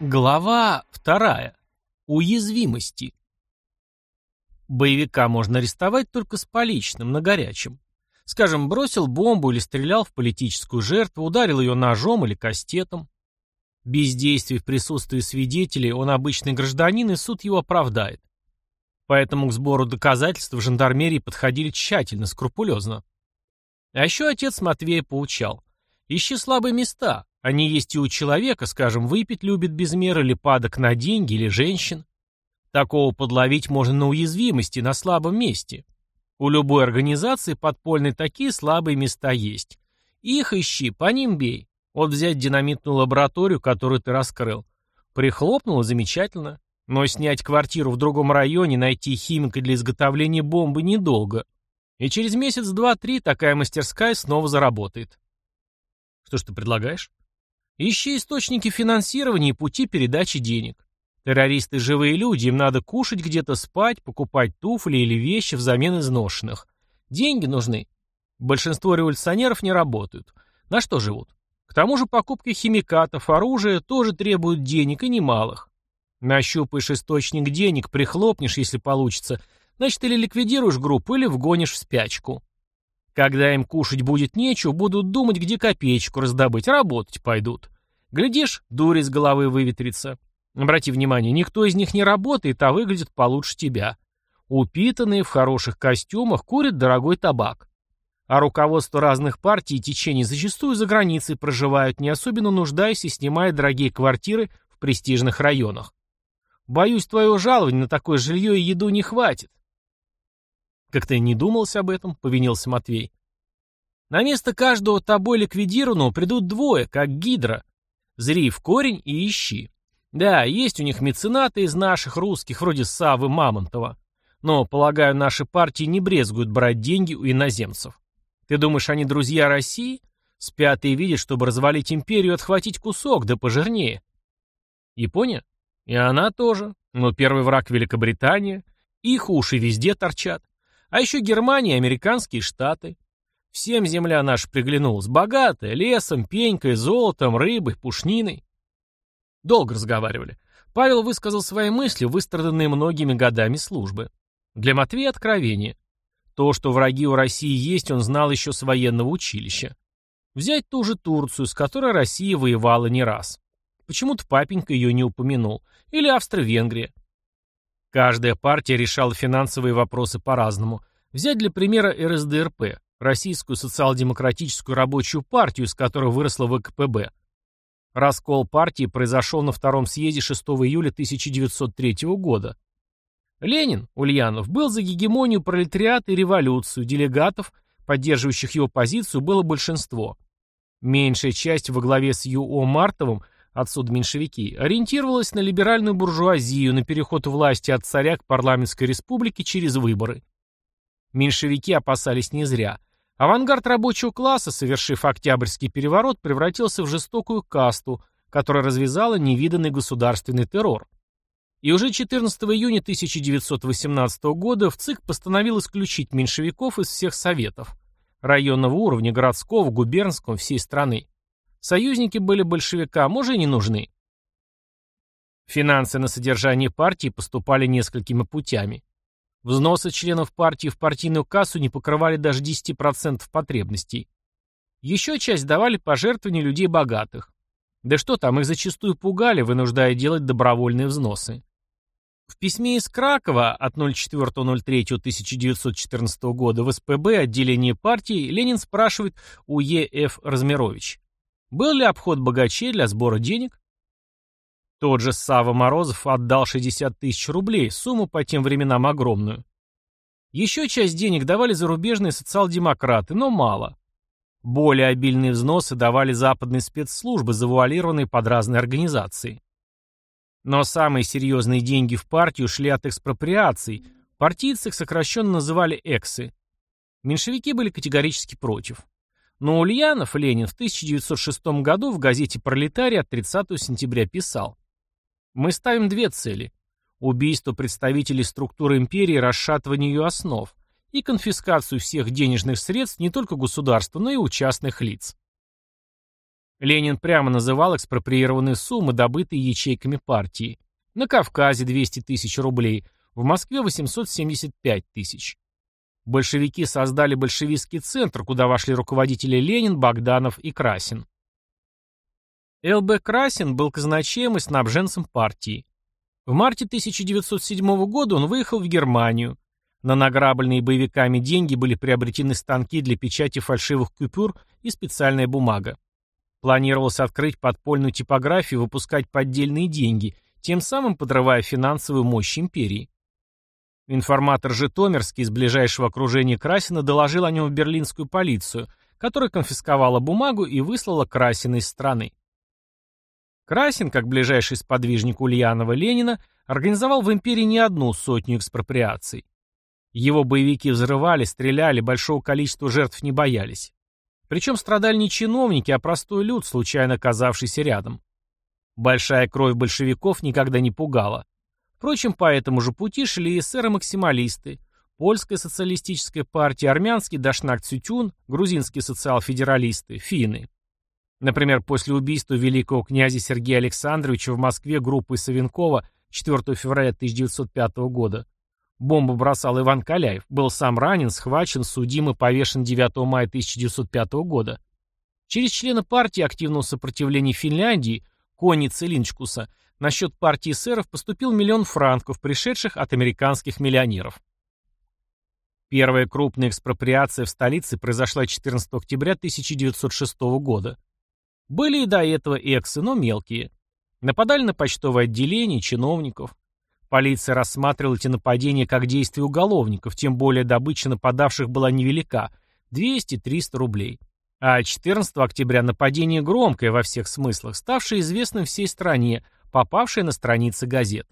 Глава вторая. Уязвимости. Боевика можно арестовать только с поличным, на горячем. Скажем, бросил бомбу или стрелял в политическую жертву, ударил ее ножом или кастетом. Без действий в присутствии свидетелей он обычный гражданин, и суд его оправдает. Поэтому к сбору доказательств в жандармерии подходили тщательно, скрупулезно. А еще отец Матвея поучал. Ищи слабые места, они есть и у человека, скажем, выпить любит без меры, или падок на деньги, или женщин. Такого подловить можно на уязвимости, на слабом месте. У любой организации подпольной такие слабые места есть. Их ищи, по ним бей. Вот взять динамитную лабораторию, которую ты раскрыл. Прихлопнуло замечательно. Но снять квартиру в другом районе, найти химика для изготовления бомбы недолго. И через месяц, два, три такая мастерская снова заработает. Что ж ты предлагаешь? Ищи источники финансирования и пути передачи денег. Террористы – живые люди, им надо кушать где-то, спать, покупать туфли или вещи взамен изношенных. Деньги нужны. Большинство революционеров не работают. На что живут? К тому же покупка химикатов, оружия тоже требуют денег и немалых. Нащупаешь источник денег, прихлопнешь, если получится, значит или ликвидируешь группу, или вгонишь в спячку. Когда им кушать будет нечего, будут думать, где копеечку раздобыть, работать пойдут. Глядишь, дурь из головы выветрится. Обрати внимание, никто из них не работает, а выглядит получше тебя. Упитанные, в хороших костюмах, курят дорогой табак. А руководство разных партий и течений зачастую за границей проживают, не особенно нуждаясь и снимая дорогие квартиры в престижных районах. Боюсь, твоего жалования на такое жилье и еду не хватит. Как-то не думался об этом, повинился Матвей. На место каждого тобой ликвидированного придут двое, как гидра. Зри в корень и ищи. Да, есть у них меценаты из наших русских, вроде Савы Мамонтова. Но, полагаю, наши партии не брезгуют брать деньги у иноземцев. Ты думаешь, они друзья России? Спят и видят, чтобы развалить империю отхватить кусок, да пожирнее. Япония? И она тоже. Но первый враг Великобритания. Их уши везде торчат. А еще Германия американские штаты. Всем земля наша приглянулась. Богатая, лесом, пенькой, золотом, рыбой, пушниной. Долго разговаривали. Павел высказал свои мысли, выстраданные многими годами службы. Для Матвея откровение. То, что враги у России есть, он знал еще с военного училища. Взять ту же Турцию, с которой Россия воевала не раз. Почему-то папенька ее не упомянул. Или Австро-Венгрия. Каждая партия решала финансовые вопросы по-разному. Взять для примера РСДРП, Российскую социал-демократическую рабочую партию, из которой выросла ВКПБ. Раскол партии произошел на втором съезде 6 июля 1903 года. Ленин, Ульянов, был за гегемонию пролетариата и революцию, делегатов, поддерживающих его позицию, было большинство. Меньшая часть во главе с Ю.О. Мартовым – отсюда меньшевики, ориентировалась на либеральную буржуазию, на переход власти от царя к парламентской республике через выборы. Меньшевики опасались не зря. Авангард рабочего класса, совершив Октябрьский переворот, превратился в жестокую касту, которая развязала невиданный государственный террор. И уже 14 июня 1918 года в ЦИК постановил исключить меньшевиков из всех советов – районного уровня, городского, губернского, всей страны. Союзники были большевикам, уже не нужны. Финансы на содержание партии поступали несколькими путями. Взносы членов партии в партийную кассу не покрывали даже 10% потребностей. Еще часть давали пожертвования людей богатых. Да что там, их зачастую пугали, вынуждая делать добровольные взносы. В письме из Кракова от 04.03.1914 года в СПБ отделение партии Ленин спрашивает у Е.Ф. Размирович. Был ли обход богачей для сбора денег? Тот же Сава Морозов отдал 60 тысяч рублей, сумму по тем временам огромную. Еще часть денег давали зарубежные социал-демократы, но мало. Более обильные взносы давали западные спецслужбы, завуалированные под разные организации. Но самые серьезные деньги в партию шли от экспроприаций, партийцы их сокращенно называли эксы. Меньшевики были категорически против. Но Ульянов Ленин в 1906 году в газете «Пролетарий» от 30 сентября писал «Мы ставим две цели – убийство представителей структуры империи, расшатывание ее основ и конфискацию всех денежных средств не только государства, но и у частных лиц». Ленин прямо называл экспроприированные суммы, добытые ячейками партии. На Кавказе 200 тысяч рублей, в Москве 875 тысяч. Большевики создали большевистский центр, куда вошли руководители Ленин, Богданов и Красин. Л.Б. Красин был казначеем и снабженцем партии. В марте 1907 года он выехал в Германию. На награбленные боевиками деньги были приобретены станки для печати фальшивых купюр и специальная бумага. Планировалось открыть подпольную типографию и выпускать поддельные деньги, тем самым подрывая финансовую мощь империи. Информатор Житомирский из ближайшего окружения Красина доложил о нем в берлинскую полицию, которая конфисковала бумагу и выслала Красина из страны. Красин, как ближайший сподвижник Ульянова Ленина, организовал в империи не одну сотню экспроприаций. Его боевики взрывали, стреляли, большого количества жертв не боялись. Причем страдали не чиновники, а простой люд, случайно оказавшийся рядом. Большая кровь большевиков никогда не пугала. Впрочем, по этому же пути шли эсеры-максималисты, польская социалистическая партия, армянский Дашнак Цютюн, грузинские социал-федералисты, финны. Например, после убийства великого князя Сергея Александровича в Москве группой Савенкова 4 февраля 1905 года бомбу бросал Иван Каляев, был сам ранен, схвачен, судим и повешен 9 мая 1905 года. Через члена партии активного сопротивления Финляндии, Кони Целинчкуса, на счет партии эсеров поступил миллион франков, пришедших от американских миллионеров. Первая крупная экспроприация в столице произошла 14 октября 1906 года. Были и до этого эксы, но мелкие. Нападали на почтовое отделение, чиновников. Полиция рассматривала эти нападения как действия уголовников, тем более добыча нападавших была невелика – 200-300 рублей. А 14 октября нападение громкое во всех смыслах, ставшее известным всей стране – попавшие на страницы газет.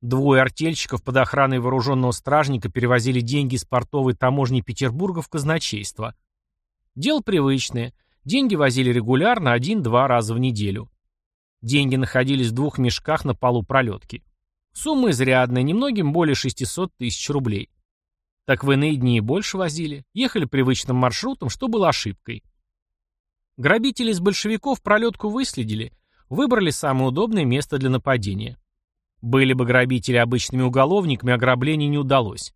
Двое артельщиков под охраной вооруженного стражника перевозили деньги из портовой таможни Петербурга в казначейство. Дело привычное. Деньги возили регулярно, один-два раза в неделю. Деньги находились в двух мешках на полу пролетки. Сумма изрядная, немногим более 600 тысяч рублей. Так в иные дни и больше возили. Ехали привычным маршрутом, что было ошибкой. Грабители из большевиков пролетку выследили – Выбрали самое удобное место для нападения. Были бы грабители обычными уголовниками, ограбление не удалось.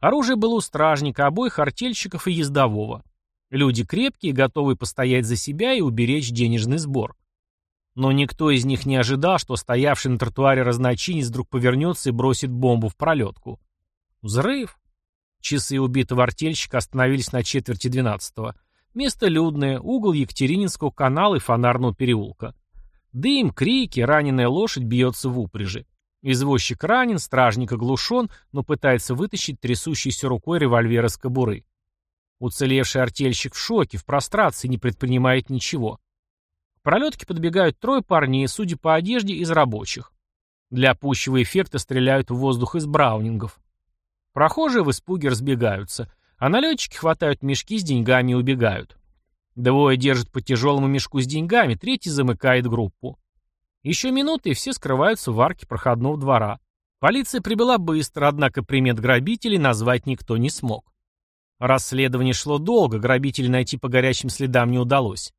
Оружие было у стражника, обоих артельщиков и ездового. Люди крепкие, готовые постоять за себя и уберечь денежный сбор. Но никто из них не ожидал, что стоявший на тротуаре разночинец вдруг повернется и бросит бомбу в пролетку. Взрыв. Часы убитого артельщика остановились на четверти двенадцатого. Место людное, угол Екатерининского канала и фонарного переулка. Дым, крики, раненая лошадь бьется в упряжи. Извозчик ранен, стражник оглушен, но пытается вытащить трясущейся рукой револьвер из кобуры. Уцелевший артельщик в шоке, в прострации, не предпринимает ничего. К пролетке подбегают трое парней, судя по одежде, из рабочих. Для пущего эффекта стреляют в воздух из браунингов. Прохожие в испуге разбегаются, а налетчики хватают мешки с деньгами и убегают. Двое держат по тяжелому мешку с деньгами, третий замыкает группу. Еще минуты, и все скрываются в арке проходного двора. Полиция прибыла быстро, однако примет грабителей назвать никто не смог. Расследование шло долго, грабителей найти по горячим следам не удалось.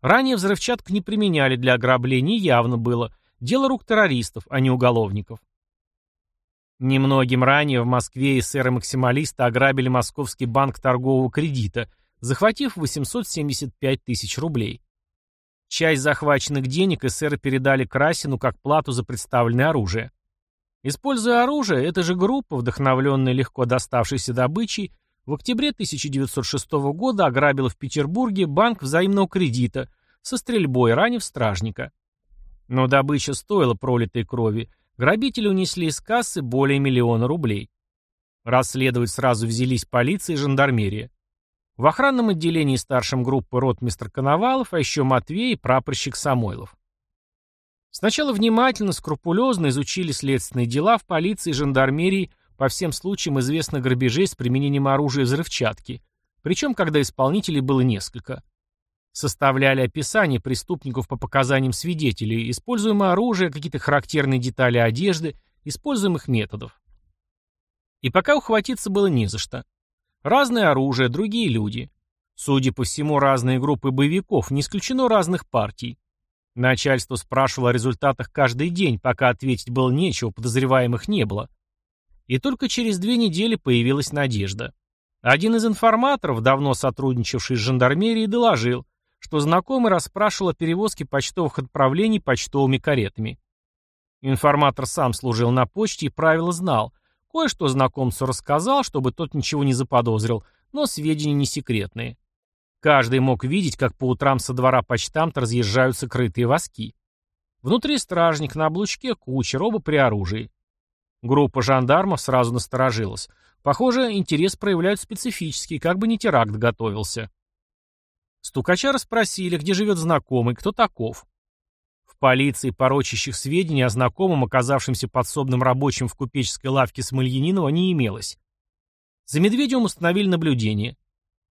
Ранее взрывчатку не применяли для ограблений, явно было. Дело рук террористов, а не уголовников. Немногим ранее в Москве эсеры-максималисты ограбили Московский банк торгового кредита – захватив 875 тысяч рублей. Часть захваченных денег эсеры передали Красину как плату за представленное оружие. Используя оружие, эта же группа, вдохновленная легко доставшейся добычей, в октябре 1906 года ограбила в Петербурге банк взаимного кредита со стрельбой, ранив стражника. Но добыча стоила пролитой крови. Грабители унесли из кассы более миллиона рублей. Расследовать сразу взялись полиция и жандармерия. В охранном отделении старшим группы ротмистр Коновалов, а еще Матвей и прапорщик Самойлов. Сначала внимательно, скрупулезно изучили следственные дела в полиции и жандармерии по всем случаям известных грабежей с применением оружия и взрывчатки, причем когда исполнителей было несколько. Составляли описание преступников по показаниям свидетелей, используемое оружие, какие-то характерные детали одежды, используемых методов. И пока ухватиться было не за что. Разное оружие, другие люди. Судя по всему, разные группы боевиков, не исключено разных партий. Начальство спрашивало о результатах каждый день, пока ответить было нечего, подозреваемых не было. И только через две недели появилась надежда. Один из информаторов, давно сотрудничавший с жандармерией, доложил, что знакомый расспрашивал о перевозке почтовых отправлений почтовыми каретами. Информатор сам служил на почте и правила знал. Кое-что знакомцу рассказал, чтобы тот ничего не заподозрил, но сведения не секретные. Каждый мог видеть, как по утрам со двора почтамта разъезжаются крытые воски. Внутри стражник, на облучке кучер, оба при оружии. Группа жандармов сразу насторожилась. Похоже, интерес проявляют специфический, как бы не теракт готовился. Стукача расспросили, где живет знакомый, кто таков. В полиции, порочащих сведений о знакомом, оказавшемся подсобным рабочим в купеческой лавке Смольянинова, не имелось. За Медведевым установили наблюдение.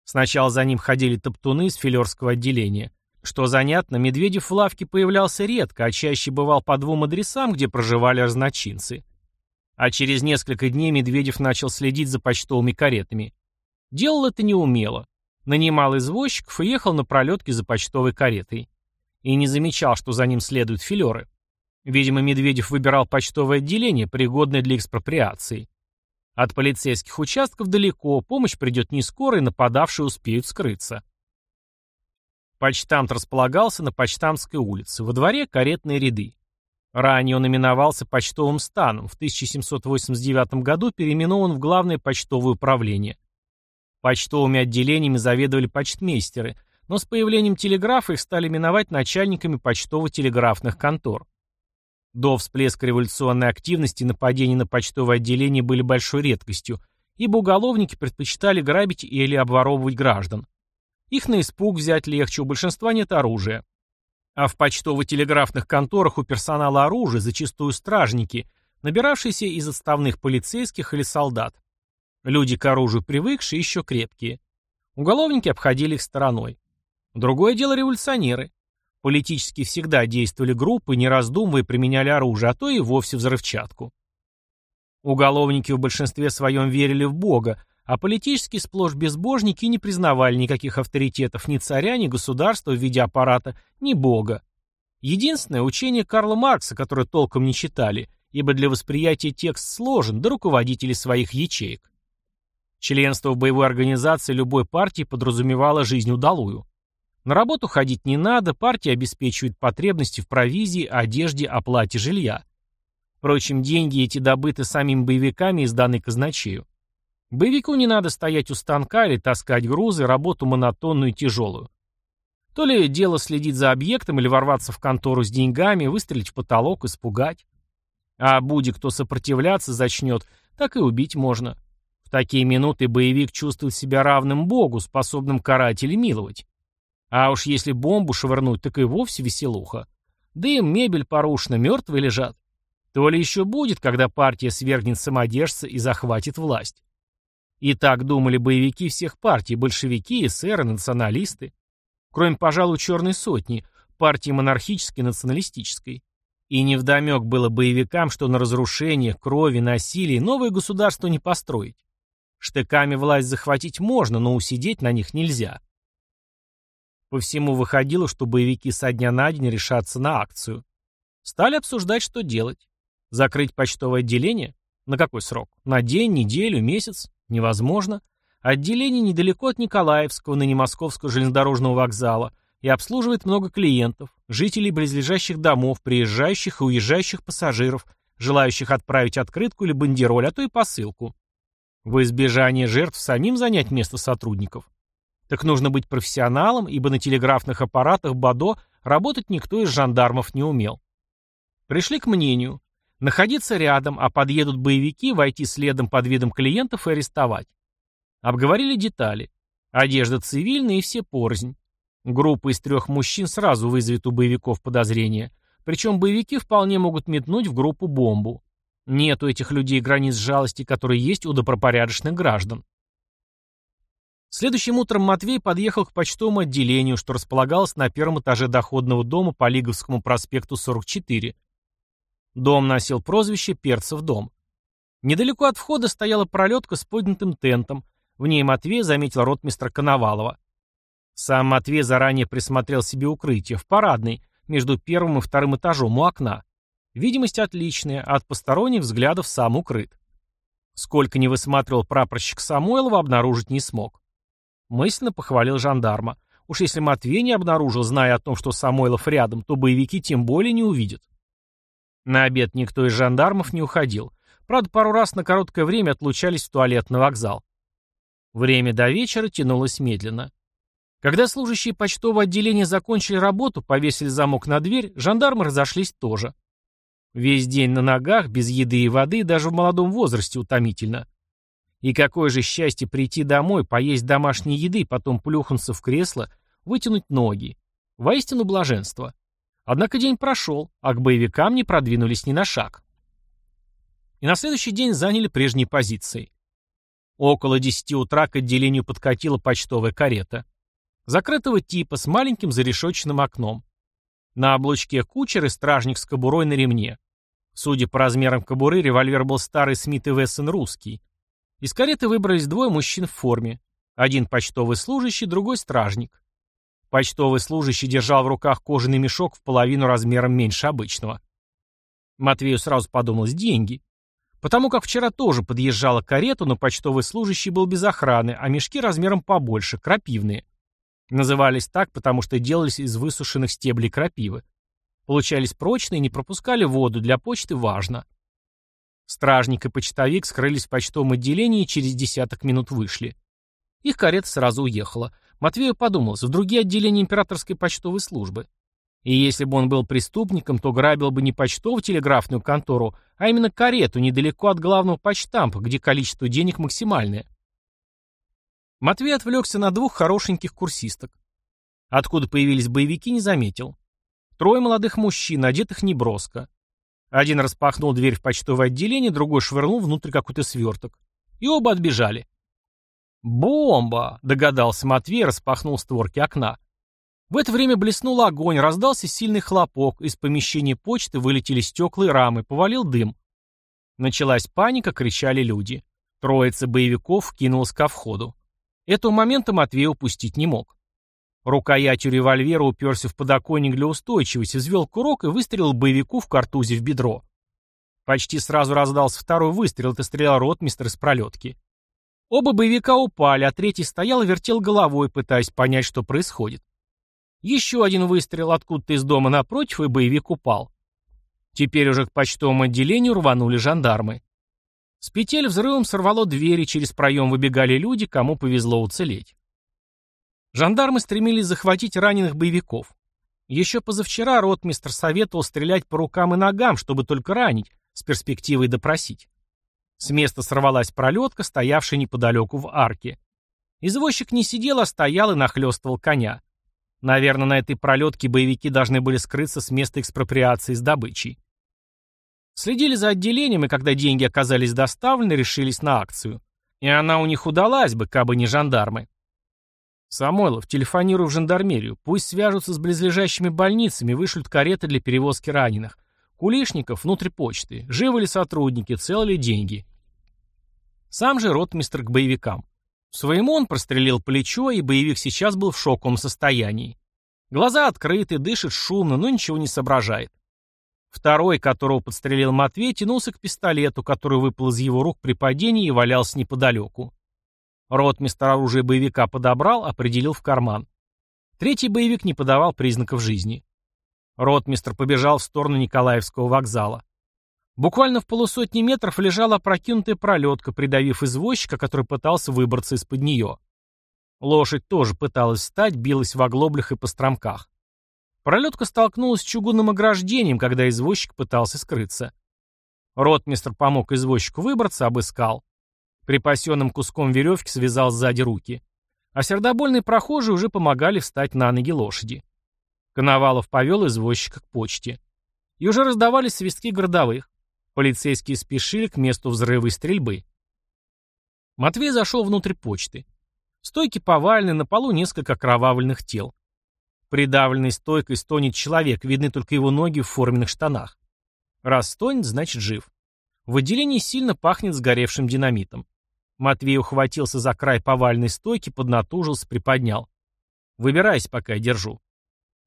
Сначала за ним ходили топтуны из филерского отделения. Что занятно, Медведев в лавке появлялся редко, а чаще бывал по двум адресам, где проживали разночинцы. А через несколько дней Медведев начал следить за почтовыми каретами. Делал это неумело. Нанимал извозчиков и ехал на пролетке за почтовой каретой. И не замечал, что за ним следуют филеры. Видимо, Медведев выбирал почтовое отделение, пригодное для экспроприации. От полицейских участков далеко, помощь придет не скоро, и нападавшие успеют скрыться. Почтамт располагался на Почтамтской улице, во дворе каретные ряды. Ранее он именовался почтовым станом, в 1789 году переименован в Главное почтовое управление. Почтовыми отделениями заведовали почтмейстеры, но с появлением телеграфа их стали именовать начальниками почтово-телеграфных контор. До всплеска революционной активности нападения на почтовое отделение были большой редкостью, ибо уголовники предпочитали грабить или обворовывать граждан. Их на испуг взять легче, у большинства нет оружия. А в почтово-телеграфных конторах у персонала оружия зачастую стражники, набиравшиеся из отставных полицейских или солдат. Люди к оружию привыкшие, еще крепкие. Уголовники обходили их стороной. Другое дело революционеры. Политически всегда действовали группы, не раздумывая применяли оружие, а то и вовсе взрывчатку. Уголовники в большинстве своем верили в Бога, а политически сплошь безбожники не признавали никаких авторитетов ни царя, ни государства в виде аппарата, ни Бога. Единственное учение Карла Маркса, которое толком не читали, ибо для восприятия текст сложен, до руководителей своих ячеек. Членство в боевой организации любой партии подразумевало жизнь удалую. На работу ходить не надо, партия обеспечивает потребности в провизии, одежде, оплате жилья. Впрочем, деньги эти добыты самими боевиками и сданы казначею. Боевику не надо стоять у станка или таскать грузы, работу монотонную и тяжелую. То ли дело следить за объектом или ворваться в контору с деньгами, выстрелить в потолок, испугать. А будет кто сопротивляться зачнет, так и убить можно. В такие минуты боевик чувствует себя равным Богу, способным карать или миловать. А уж если бомбу швырнуть, так и вовсе веселуха. Дым, мебель порушена, мертвые лежат. То ли еще будет, когда партия свергнет самодержца и захватит власть. И так думали боевики всех партий, большевики, эсеры, националисты. Кроме, пожалуй, черной сотни, партии монархической националистической. И невдомек было боевикам, что на разрушение, крови, насилии новое государство не построить. Штыками власть захватить можно, но усидеть на них нельзя. По всему выходило, что боевики со дня на день решатся на акцию. Стали обсуждать, что делать. Закрыть почтовое отделение? На какой срок? На день, неделю, месяц? Невозможно. Отделение недалеко от Николаевского, ныне Московского железнодорожного вокзала, и обслуживает много клиентов, жителей близлежащих домов, приезжающих и уезжающих пассажиров, желающих отправить открытку или бандероль, а то и посылку. В избежание жертв самим занять место сотрудников. Так нужно быть профессионалом, ибо на телеграфных аппаратах БАДО работать никто из жандармов не умел. Пришли к мнению. Находиться рядом, а подъедут боевики, войти следом под видом клиентов и арестовать. Обговорили детали. Одежда цивильная и все порознь. Группа из трех мужчин сразу вызовет у боевиков подозрения. Причем боевики вполне могут метнуть в группу бомбу. Нет у этих людей границ жалости, которые есть у добропорядочных граждан. Следующим утром Матвей подъехал к почтовому отделению, что располагалось на первом этаже доходного дома по Лиговскому проспекту 44. Дом носил прозвище «Перцев дом». Недалеко от входа стояла пролетка с поднятым тентом. В ней Матвей заметил ротмистра Коновалова. Сам Матвей заранее присмотрел себе укрытие в парадной, между первым и вторым этажом у окна. Видимость отличная, от посторонних взглядов сам укрыт. Сколько не высматривал прапорщик Самойлова, обнаружить не смог. Мысленно похвалил жандарма. Уж если Матвей не обнаружил, зная о том, что Самойлов рядом, то боевики тем более не увидят. На обед никто из жандармов не уходил. Правда, пару раз на короткое время отлучались в туалет на вокзал. Время до вечера тянулось медленно. Когда служащие почтового отделения закончили работу, повесили замок на дверь, жандармы разошлись тоже. Весь день на ногах, без еды и воды, даже в молодом возрасте утомительно. И какое же счастье прийти домой, поесть домашней еды, потом плюхнуться в кресло, вытянуть ноги. Воистину блаженство. Однако день прошел, а к боевикам не продвинулись ни на шаг. И на следующий день заняли прежние позиции. Около десяти утра к отделению подкатила почтовая карета. Закрытого типа, с маленьким зарешоченным окном. На облучке кучер и стражник с кобурой на ремне. Судя по размерам кобуры, револьвер был старый Смит и Вессон русский. Из кареты выбрались двое мужчин в форме. Один почтовый служащий, другой стражник. Почтовый служащий держал в руках кожаный мешок в половину размером меньше обычного. Матвею сразу подумалось деньги. Потому как вчера тоже подъезжала карета, но почтовый служащий был без охраны, а мешки размером побольше, крапивные. Назывались так, потому что делались из высушенных стеблей крапивы. Получались прочные, не пропускали воду, для почты важно. Стражник и почтовик скрылись в почтовом отделении и через десяток минут вышли. Их карета сразу уехала. Матвею подумалось, в другие отделения императорской почтовой службы. И если бы он был преступником, то грабил бы не почтово-телеграфную контору, а именно карету недалеко от главного почтампа, где количество денег максимальное. Матвей отвлекся на двух хорошеньких курсисток. Откуда появились боевики, не заметил. Трое молодых мужчин, одетых неброско. Один распахнул дверь в почтовое отделение, другой швырнул внутрь какой-то сверток. И оба отбежали. «Бомба!» — догадался Матвей, распахнул створки окна. В это время блеснул огонь, раздался сильный хлопок, из помещения почты вылетели стекла и рамы, повалил дым. Началась паника, кричали люди. Троица боевиков кинулась ко входу. Этого момента Матвей упустить не мог. Рукоятью револьвера уперся в подоконник для устойчивости, взвел курок и выстрелил боевику в картузе в бедро. Почти сразу раздался второй выстрел, это стрелял ротмистр из пролетки. Оба боевика упали, а третий стоял и вертел головой, пытаясь понять, что происходит. Еще один выстрел откуда-то из дома напротив, и боевик упал. Теперь уже к почтовому отделению рванули жандармы. С петель взрывом сорвало двери, через проем выбегали люди, кому повезло уцелеть. Жандармы стремились захватить раненых боевиков. Еще позавчера ротмистр советовал стрелять по рукам и ногам, чтобы только ранить, с перспективой допросить. С места сорвалась пролетка, стоявшая неподалеку в арке. Извозчик не сидел, а стоял и нахлестывал коня. Наверное, на этой пролетке боевики должны были скрыться с места экспроприации с добычей. Следили за отделением, и когда деньги оказались доставлены, решились на акцию. И она у них удалась бы, кабы не жандармы. Самойлов, телефонируй в жандармерию. Пусть свяжутся с близлежащими больницами, вышлют кареты для перевозки раненых. Кулишников внутрь почты. Живы ли сотрудники, целы ли деньги. Сам же ротмистр к боевикам. Своему он прострелил плечо, и боевик сейчас был в шоковом состоянии. Глаза открыты, дышит шумно, но ничего не соображает. Второй, которого подстрелил Матвей, тянулся к пистолету, который выпал из его рук при падении и валялся неподалеку. Ротмистр оружие боевика подобрал, определил в карман. Третий боевик не подавал признаков жизни. Ротмистр побежал в сторону Николаевского вокзала. Буквально в полусотни метров лежала опрокинутая пролетка, придавив извозчика, который пытался выбраться из-под нее. Лошадь тоже пыталась встать, билась в оглоблях и по стромках. Пролетка столкнулась с чугунным ограждением, когда извозчик пытался скрыться. Ротмистр помог извозчику выбраться, обыскал. Припасенным куском веревки связал сзади руки. А сердобольные прохожие уже помогали встать на ноги лошади. Коновалов повел извозчика к почте. И уже раздавались свистки городовых. Полицейские спешили к месту взрыва и стрельбы. Матвей зашел внутрь почты. Стойки повалены, на полу несколько кровавленных тел. Придавленный стойкой стонет человек, видны только его ноги в форменных штанах. Раз стонет, значит жив. В отделении сильно пахнет сгоревшим динамитом. Матвей ухватился за край повальной стойки, поднатужился, приподнял. Выбирайся, пока я держу.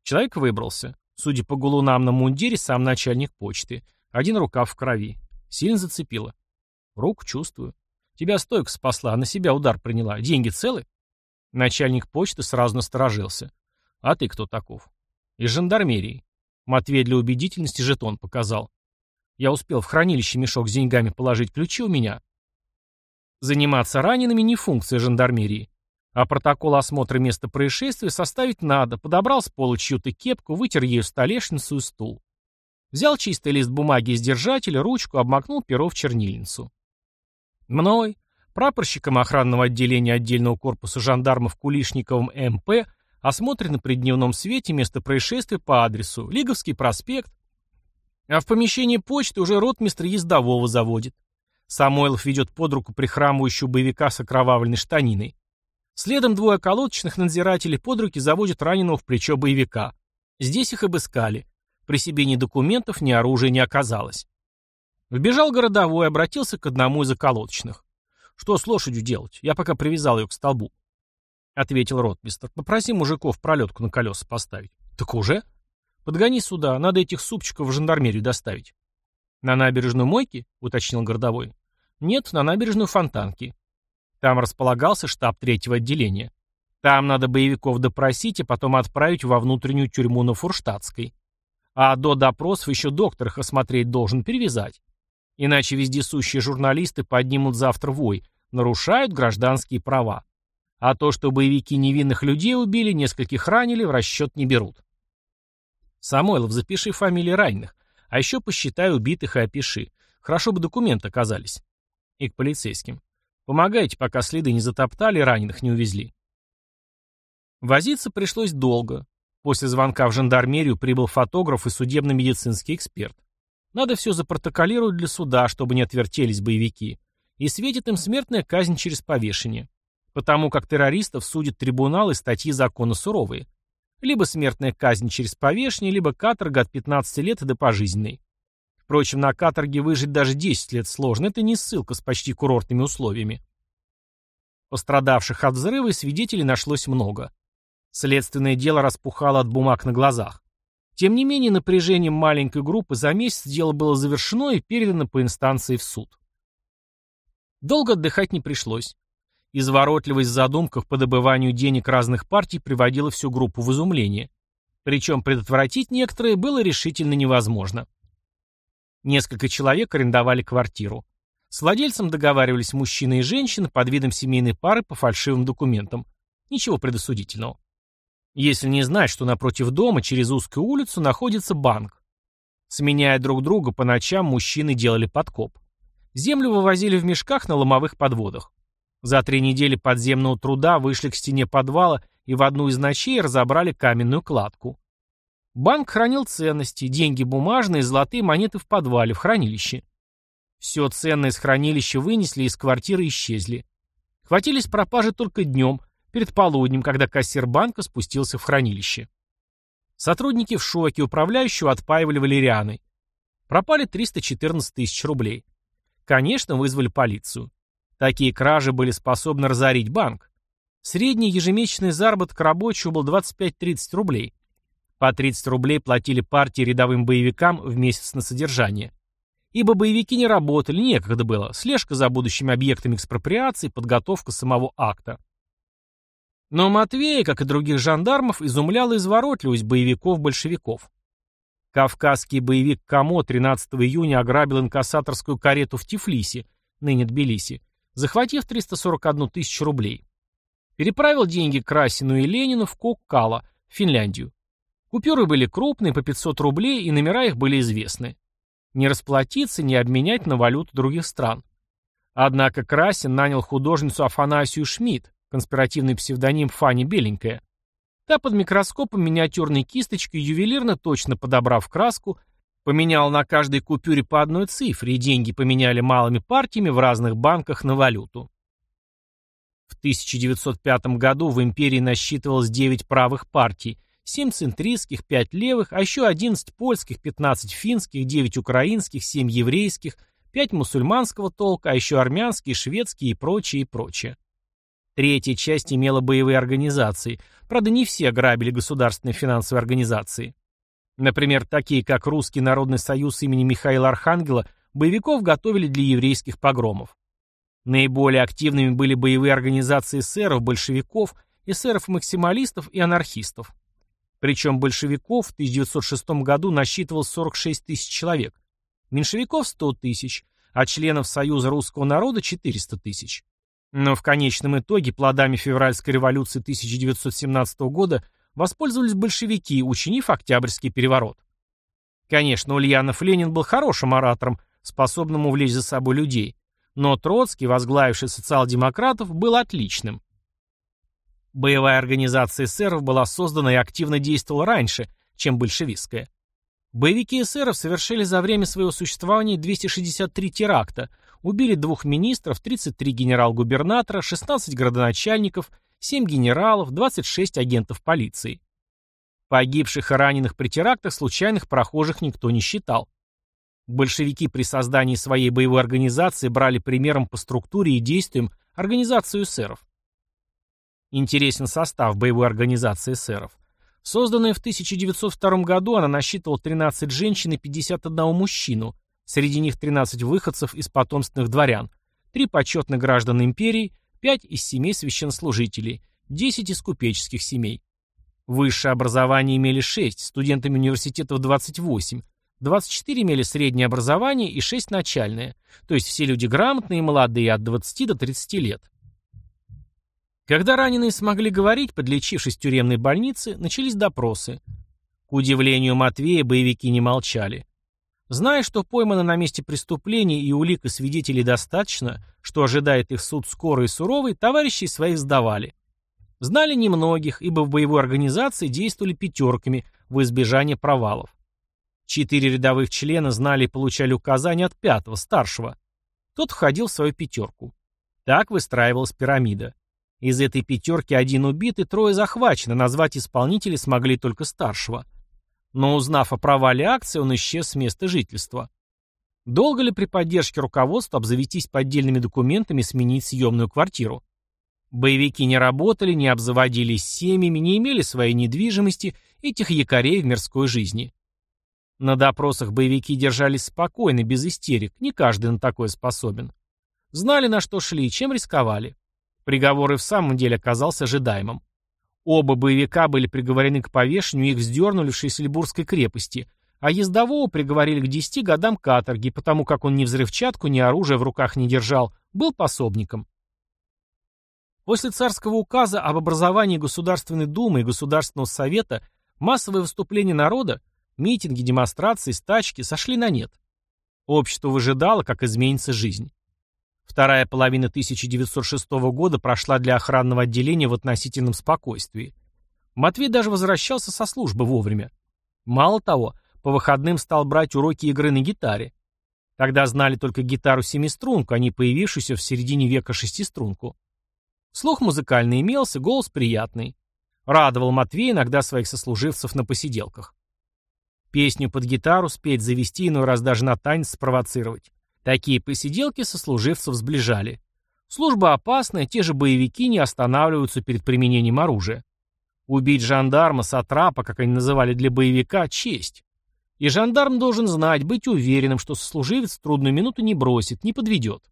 Человек выбрался. Судя по гулунам на мундире, сам начальник почты. Один рукав в крови. Сильно зацепило. Руку чувствую. Тебя стойка спасла, на себя удар приняла. Деньги целы? Начальник почты сразу насторожился. А ты кто таков? Из жандармерии. Матвей для убедительности жетон показал. Я успел в хранилище мешок с деньгами положить, ключи у меня. Заниматься ранеными не функция жандармерии. А протокол осмотра места происшествия составить надо. Подобрал с пола чью-то кепку, вытер ею столешницу и стул. Взял чистый лист бумаги из держателя, ручку, обмакнул перо в чернильницу. Мной, прапорщиком охранного отделения отдельного корпуса жандармов Кулишниковым МП, осмотрено при дневном свете место происшествия по адресу Лиговский проспект. А в помещении почты уже ротмистр ездового заводит. Самойлов ведет под руку прихрамывающего боевика с окровавленной штаниной. Следом двое околоточных надзирателей под руки заводят раненого в плечо боевика. Здесь их обыскали. При себе ни документов, ни оружия не оказалось. Вбежал городовой, обратился к одному из околоточных. «Что с лошадью делать? Я пока привязал ее к столбу». Ответил ротмистр. «Попроси мужиков пролетку на колеса поставить». «Так уже?» «Подгони сюда, надо этих супчиков в жандармерию доставить». «На набережную Мойки?» — уточнил городовой. «Нет, на набережную Фонтанки». Там располагался штаб третьего отделения. Там надо боевиков допросить, а потом отправить во внутреннюю тюрьму на Фурштадтской. А до допросов еще доктор их осмотреть должен перевязать. Иначе вездесущие журналисты поднимут завтра вой, нарушают гражданские права. А то, что боевики невинных людей убили, нескольких ранили, в расчет не берут. Самойлов, запиши фамилии раненых, а еще посчитай убитых и опиши. Хорошо бы документы оказались. И к полицейским. Помогайте, пока следы не затоптали и раненых не увезли. Возиться пришлось долго. После звонка в жандармерию прибыл фотограф и судебно-медицинский эксперт. Надо все запротоколировать для суда, чтобы не отвертелись боевики. И светит им смертная казнь через повешение. Потому как террористов судят трибуналы статьи закона суровые. Либо смертная казнь через повешение, либо каторга от 15 лет до пожизненной. Впрочем, на каторге выжить даже 10 лет сложно, это не ссылка с почти курортными условиями. Пострадавших от взрыва и свидетелей нашлось много. Следственное дело распухало от бумаг на глазах. Тем не менее, напряжением маленькой группы за месяц дело было завершено и передано по инстанции в суд. Долго отдыхать не пришлось. Изворотливость в задумках по добыванию денег разных партий приводила всю группу в изумление. Причем предотвратить некоторые было решительно невозможно. Несколько человек арендовали квартиру. С владельцем договаривались мужчина и женщина под видом семейной пары по фальшивым документам. Ничего предосудительного. Если не знать, что напротив дома, через узкую улицу, находится банк. Сменяя друг друга, по ночам мужчины делали подкоп. Землю вывозили в мешках на ломовых подводах. За три недели подземного труда вышли к стене подвала и в одну из ночей разобрали каменную кладку. Банк хранил ценности, деньги бумажные, золотые монеты в подвале, в хранилище. Все ценное из хранилища вынесли, из квартиры исчезли. Хватились пропажи только днем, перед полуднем, когда кассир банка спустился в хранилище. Сотрудники в шоке, управляющего отпаивали валерианы. Пропали 314 тысяч рублей. Конечно, вызвали полицию. Такие кражи были способны разорить банк. Средний ежемесячный заработок рабочего был 25-30 рублей. По 30 рублей платили партии рядовым боевикам в месяц на содержание. Ибо боевики не работали, некогда было. Слежка за будущими объектами экспроприации, подготовка самого акта. Но Матвея, как и других жандармов, изумляла изворотливость боевиков-большевиков. Кавказский боевик Камо 13 июня ограбил инкассаторскую карету в Тифлисе, ныне Тбилиси, захватив 341 тысячу рублей. Переправил деньги Красину и Ленину в Коккала, Финляндию. Купюры были крупные, по 500 рублей, и номера их были известны. Не расплатиться, не обменять на валюту других стран. Однако Красин нанял художницу Афанасию Шмидт, конспиративный псевдоним Фанни Беленькая. Та под микроскопом миниатюрной кисточкой, ювелирно точно подобрав краску, поменяла на каждой купюре по одной цифре, и деньги поменяли малыми партиями в разных банках на валюту. В 1905 году в империи насчитывалось 9 правых партий, 7 центристских, 5 левых, а еще 11 польских, 15 финских, 9 украинских, 7 еврейских, 5 мусульманского толка, а еще армянские, шведские и прочее, и прочее. Третья часть имела боевые организации, правда не все грабили государственные финансовые организации. Например, такие как Русский народный союз имени Михаила Архангела боевиков готовили для еврейских погромов. Наиболее активными были боевые организации эсеров, большевиков, эсеров-максималистов и анархистов. Причем большевиков в 1906 году насчитывал 46 тысяч человек, меньшевиков 100 тысяч, а членов Союза русского народа 400 тысяч. Но в конечном итоге плодами февральской революции 1917 года воспользовались большевики, учинив Октябрьский переворот. Конечно, Ульянов Ленин был хорошим оратором, способным увлечь за собой людей, но Троцкий, возглавивший социал-демократов, был отличным. Боевая организация эсеров была создана и активно действовала раньше, чем большевистская. Боевики эсеров совершили за время своего существования 263 теракта, убили двух министров, 33 генерал-губернатора, 16 градоначальников, 7 генералов, 26 агентов полиции. Погибших и раненых при терактах случайных прохожих никто не считал. Большевики при создании своей боевой организации брали примером по структуре и действиям организацию эсеров. Интересен состав боевой организации эсеров. Созданная в 1902 году, она насчитывала 13 женщин и 51 мужчину, среди них 13 выходцев из потомственных дворян, 3 почетных граждан империи, 5 из семей священнослужителей, 10 из купеческих семей. Высшее образование имели 6, студентами университетов 28, 24 имели среднее образование и 6 начальное, то есть все люди грамотные и молодые от 20 до 30 лет. Когда раненые смогли говорить, подлечившись в тюремной больнице, начались допросы. К удивлению Матвея, боевики не молчали. Зная, что пойманы на месте преступления и улик и свидетелей достаточно, что ожидает их суд скорый и суровый, товарищей своих сдавали. Знали немногих, ибо в боевой организации действовали пятерками в избежание провалов. Четыре рядовых члена знали и получали указания от пятого, старшего. Тот входил в свою пятерку. Так выстраивалась пирамида. Из этой пятерки один убит и трое захвачены, назвать исполнителей смогли только старшего. Но узнав о провале акции, он исчез с места жительства. Долго ли при поддержке руководства обзавестись поддельными документами сменить съемную квартиру? Боевики не работали, не обзаводились семьями, не имели своей недвижимости, этих якорей в мирской жизни. На допросах боевики держались спокойно, без истерик, не каждый на такое способен. Знали, на что шли и чем рисковали. Приговор и в самом деле оказался ожидаемым. Оба боевика были приговорены к повешению, их вздернули в Шессельбургской крепости, а ездового приговорили к 10 годам каторги, потому как он ни взрывчатку, ни оружие в руках не держал, был пособником. После царского указа об образовании Государственной Думы и Государственного Совета массовые выступления народа Митинги, демонстрации, стачки сошли на нет. Общество выжидало, как изменится жизнь. Вторая половина 1906 года прошла для охранного отделения в относительном спокойствии. Матвей даже возвращался со службы вовремя. Мало того, по выходным стал брать уроки игры на гитаре. Тогда знали только гитару семиструнку, а не появившуюся в середине века шестиструнку. Слух музыкальный имелся, голос приятный. Радовал Матвей иногда своих сослуживцев на посиделках. Песню под гитару спеть, завести, иной раз даже на танец спровоцировать. Такие посиделки сослуживцев сближали. Служба опасная, те же боевики не останавливаются перед применением оружия. Убить жандарма, сатрапа, как они называли для боевика, честь. И жандарм должен знать, быть уверенным, что сослуживец в трудную минуту не бросит, не подведет.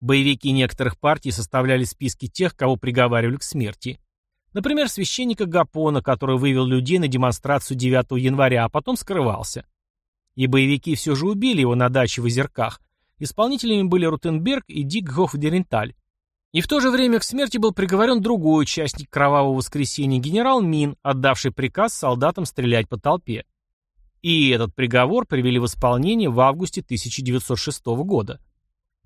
Боевики некоторых партий составляли списки тех, кого приговаривали к смерти. Например, священника Гапона, который вывел людей на демонстрацию 9 января, а потом скрывался. И боевики все же убили его на даче в Озерках. Исполнителями были Рутенберг и Дик Гофдеренталь. И в то же время к смерти был приговорен другой участник Кровавого воскресенья генерал Мин, отдавший приказ солдатам стрелять по толпе. И этот приговор привели в исполнение в августе 1906 года.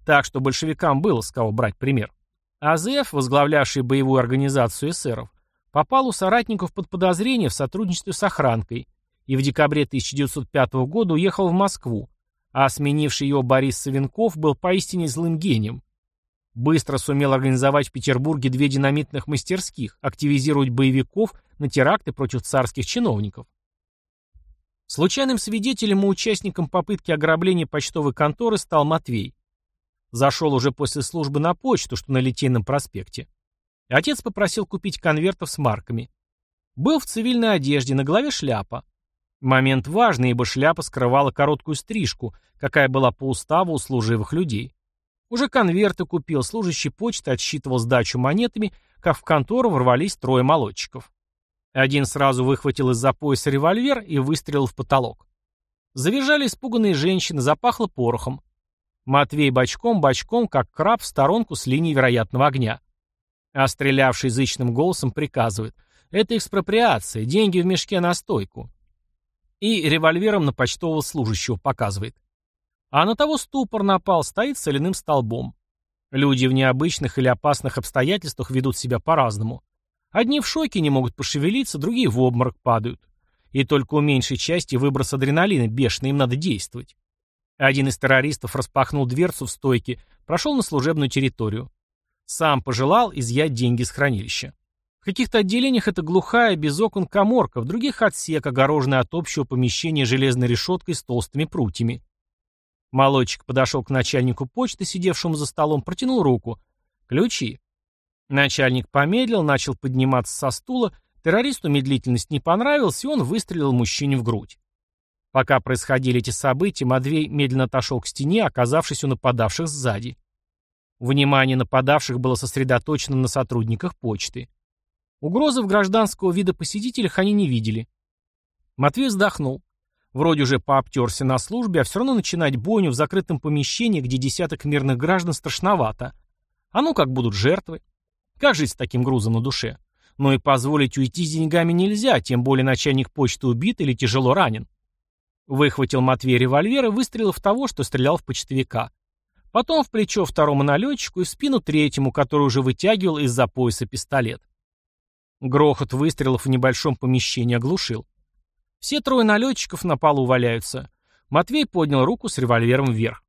Так что большевикам было с кого брать пример. АЗФ, возглавлявший боевую организацию эсеров, попал у соратников под подозрение в сотрудничестве с охранкой и в декабре 1905 года уехал в Москву, а сменивший его Борис Савенков был поистине злым гением. Быстро сумел организовать в Петербурге две динамитных мастерских, активизировать боевиков на теракты против царских чиновников. Случайным свидетелем и участником попытки ограбления почтовой конторы стал Матвей. Зашел уже после службы на почту, что на Литейном проспекте. Отец попросил купить конвертов с марками. Был в цивильной одежде, на голове шляпа. Момент важный, ибо шляпа скрывала короткую стрижку, какая была по уставу у служивых людей. Уже конверты купил, служащий почты отсчитывал сдачу монетами, как в контору ворвались трое молодчиков. Один сразу выхватил из-за пояса револьвер и выстрелил в потолок. Завизжали испуганные женщины, запахло порохом. Матвей бочком-бочком, как краб, в сторонку с линии вероятного огня. А стрелявший зычным голосом приказывает. Это экспроприация, деньги в мешке на стойку. И револьвером на почтового служащего показывает. А на того ступор напал, стоит соляным столбом. Люди в необычных или опасных обстоятельствах ведут себя по-разному. Одни в шоке не могут пошевелиться, другие в обморок падают. И только у меньшей части выброс адреналина бешеный, им надо действовать. Один из террористов распахнул дверцу в стойке, прошел на служебную территорию. Сам пожелал изъять деньги с хранилища. В каких-то отделениях это глухая, без окон коморка, в других отсек, огороженный от общего помещения железной решеткой с толстыми прутьями. Молодчик подошел к начальнику почты, сидевшему за столом, протянул руку. «Ключи». Начальник помедлил, начал подниматься со стула, террористу медлительность не понравилась, и он выстрелил мужчине в грудь. Пока происходили эти события, Матвей медленно отошел к стене, оказавшись у нападавших сзади. Внимание нападавших было сосредоточено на сотрудниках почты. Угрозы в гражданского вида посетителях они не видели. Матвей вздохнул. Вроде уже пообтерся на службе, а все равно начинать бойню в закрытом помещении, где десяток мирных граждан, страшновато. А ну как будут жертвы? Как жить с таким грузом на душе? Но и позволить уйти с деньгами нельзя, тем более начальник почты убит или тяжело ранен. Выхватил Матвей револьвер и выстрелил в того, что стрелял в почтовика. Потом в плечо второму налетчику и в спину третьему, который уже вытягивал из-за пояса пистолет. Грохот выстрелов в небольшом помещении оглушил. Все трое налетчиков на полу валяются. Матвей поднял руку с револьвером вверх.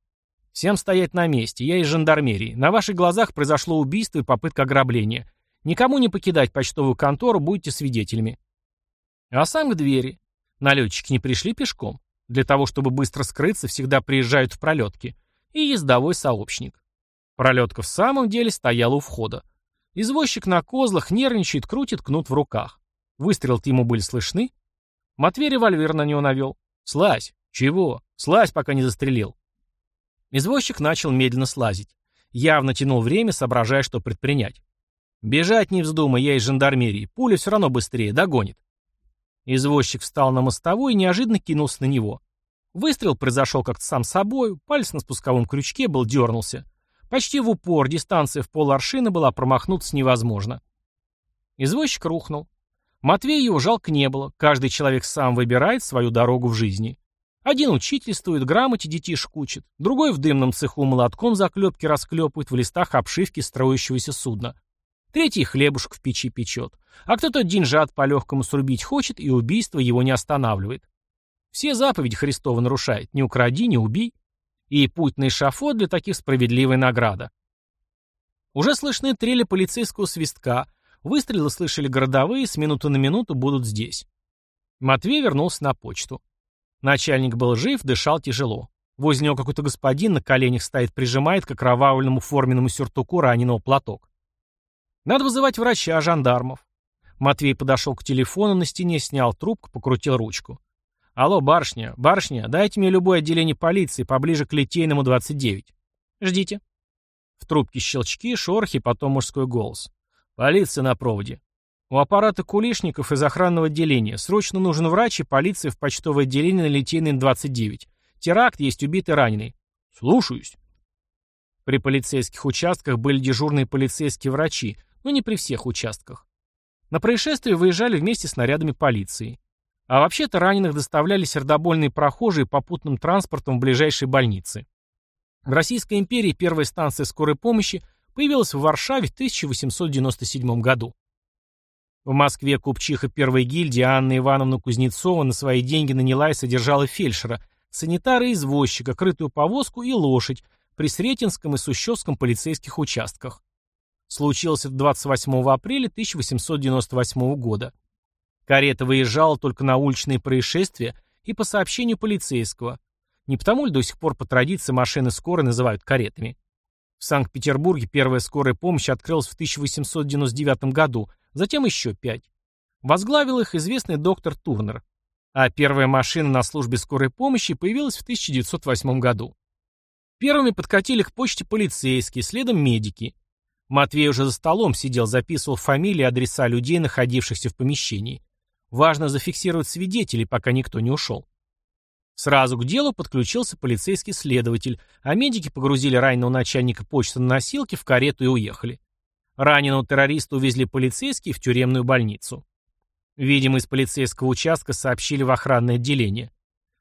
«Всем стоять на месте. Я из жандармерии. На ваших глазах произошло убийство и попытка ограбления. Никому не покидать почтовую контору, будете свидетелями». А сам к двери. Налетчики не пришли пешком. Для того, чтобы быстро скрыться, всегда приезжают в пролетки. И ездовой сообщник. Пролетка в самом деле стояла у входа. Извозчик на козлах нервничает, крутит кнут в руках. Выстрелы-то ему были слышны, Матвей револьвер на него навел. «Слазь!» «Чего?» «Слазь, пока не застрелил». Извозчик начал медленно слазить. Явно тянул время, соображая, что предпринять. «Бежать не вздумай, я из жандармерии. Пуля все равно быстрее, догонит». Извозчик встал на мостовой и неожиданно кинулся на него. Выстрел произошел как-то сам собой, палец на спусковом крючке был дернулся. Почти в упор, дистанция в пол аршина была, промахнуться невозможно. Извозчик рухнул. Матвея его жалко не было, каждый человек сам выбирает свою дорогу в жизни. Один учительствует, грамоте детишек учит, другой в дымном цеху молотком заклепки расклепывает в листах обшивки строящегося судна. Третий хлебушек в печи печет. А кто-то деньжат по-легкому срубить хочет, и убийство его не останавливает. Все заповеди Христова нарушает. Не укради, не убей. И путь на эшафот для таких справедливая награда. Уже слышны трели полицейского свистка, Выстрелы слышали городовые, с минуты на минуту будут здесь. Матвей вернулся на почту. Начальник был жив, дышал тяжело. Возле него какой-то господин на коленях стоит, прижимает к окровавленному форменному сюртуку раненого платок. Надо вызывать врача, жандармов. Матвей подошел к телефону на стене, снял трубку, покрутил ручку. «Алло, барышня, барышня, дайте мне любое отделение полиции поближе к Литейному, 29. Ждите». В трубке щелчки, шорохи, потом мужской голос. «Полиция на проводе. У аппарата кулишников из охранного отделения. Срочно нужен врач и полиция в почтовое отделение на Литейной 29. Теракт, есть убитый раненый». «Слушаюсь». При полицейских участках были дежурные полицейские врачи, но не при всех участках. На происшествие выезжали вместе с нарядами полиции. А вообще-то раненых доставляли сердобольные прохожие попутным транспортом в ближайшие больницы. В Российской империи первая станция скорой помощи – появилась в Варшаве в 1897 году. В Москве купчиха первой гильдии Анна Ивановна Кузнецова на свои деньги наняла и содержала фельдшера, санитара и извозчика, крытую повозку и лошадь при Сретенском и Сущевском полицейских участках. Случилось это 28 апреля 1898 года. Карета выезжала только на уличные происшествия и по сообщению полицейского. Не потому ли до сих пор по традиции машины скорой называют каретами? В Санкт-Петербурге первая скорая помощь открылась в 1899 году, затем еще пять. Возглавил их известный доктор Турнер. А первая машина на службе скорой помощи появилась в 1908 году. Первыми подкатили к почте полицейские, следом медики. Матвей уже за столом сидел, записывал фамилии и адреса людей, находившихся в помещении. Важно зафиксировать свидетелей, пока никто не ушел. Сразу к делу подключился полицейский следователь, а медики погрузили раненого начальника почты на носилки в карету и уехали. Раненого террориста увезли полицейские в тюремную больницу. Видимо, из полицейского участка сообщили в охранное отделение.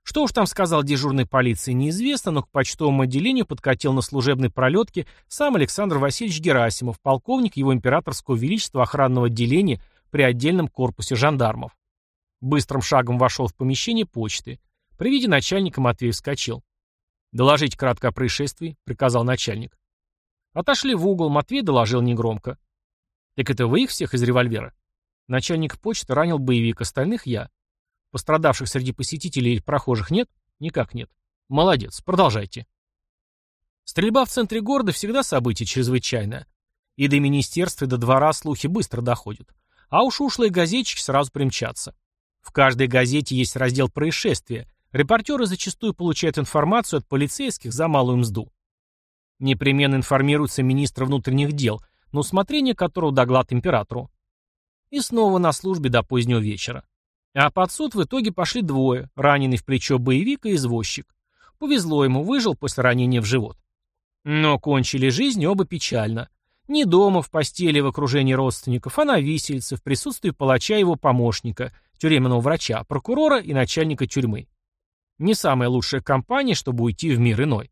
Что уж там сказал дежурной полиции, неизвестно, но к почтовому отделению подкатил на служебной пролетке сам Александр Васильевич Герасимов, полковник его императорского величества охранного отделения при отдельном корпусе жандармов. Быстрым шагом вошел в помещение почты. При виде начальника Матвей вскочил. «Доложить кратко о происшествии», — приказал начальник. Отошли в угол, Матвей доложил негромко. «Так это вы их всех из револьвера?» Начальник почты ранил боевик, остальных я. Пострадавших среди посетителей или прохожих нет? Никак нет. Молодец, продолжайте. Стрельба в центре города всегда событие чрезвычайное. И до министерства, и до двора слухи быстро доходят. А уж ушлые газетчики сразу примчатся. В каждой газете есть раздел происшествия. Репортеры зачастую получают информацию от полицейских за малую мзду. Непременно информируется министр внутренних дел, на усмотрение которого доклад императору. И снова на службе до позднего вечера. А под суд в итоге пошли двое, раненый в плечо боевик и извозчик. Повезло ему, выжил после ранения в живот. Но кончили жизнь оба печально. Не дома, в постели, в окружении родственников, а на висельце, в присутствии палача его помощника, тюремного врача, прокурора и начальника тюрьмы. Не самая лучшая компания, чтобы уйти в мир иной.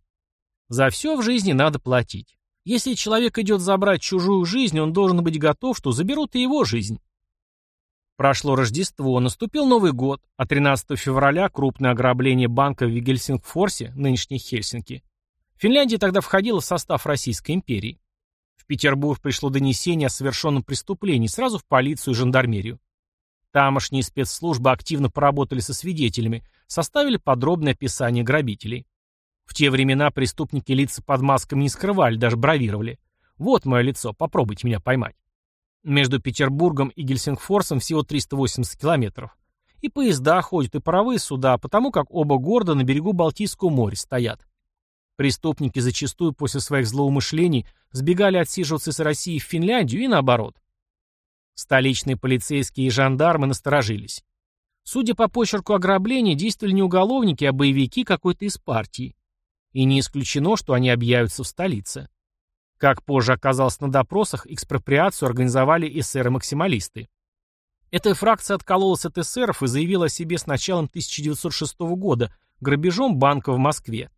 За все в жизни надо платить. Если человек идет забрать чужую жизнь, он должен быть готов, что заберут и его жизнь. Прошло Рождество, наступил Новый год, а 13 февраля крупное ограбление банка в Вигельсингфорсе, нынешней Хельсинки. Финляндия тогда входила в состав Российской империи. В Петербург пришло донесение о совершенном преступлении сразу в полицию и жандармерию. Тамошние спецслужбы активно поработали со свидетелями, составили подробное описание грабителей. В те времена преступники лица под масками не скрывали, даже бравировали. Вот мое лицо, попробуйте меня поймать. Между Петербургом и Гельсингфорсом всего 380 километров. И поезда ходят, и паровые суда, потому как оба города на берегу Балтийского моря стоят. Преступники зачастую после своих злоумышлений сбегали отсиживаться из России в Финляндию и наоборот. Столичные полицейские и жандармы насторожились. Судя по почерку ограбления, действовали не уголовники, а боевики какой-то из партии. И не исключено, что они объявятся в столице. Как позже оказалось на допросах, экспроприацию организовали эсеры-максималисты. Эта фракция откололась от эсеров и заявила о себе с началом 1906 года грабежом банка в Москве.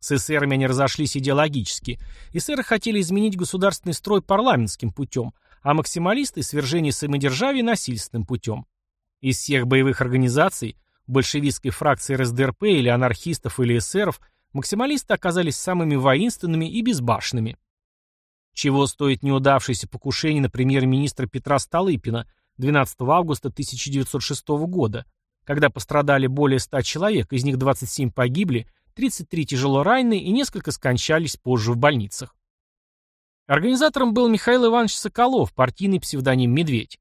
С эсерами они разошлись идеологически. Эсеры хотели изменить государственный строй парламентским путем, а максималисты – свержение самодержавия насильственным путем. Из всех боевых организаций, большевистской фракции РСДРП или анархистов или эсеров, максималисты оказались самыми воинственными и безбашенными. Чего стоит неудавшееся покушение на премьер-министра Петра Столыпина 12 августа 1906 года, когда пострадали более 100 человек, из них 27 погибли, 33 тяжело ранены и несколько скончались позже в больницах. Организатором был Михаил Иванович Соколов, партийный псевдоним «Медведь».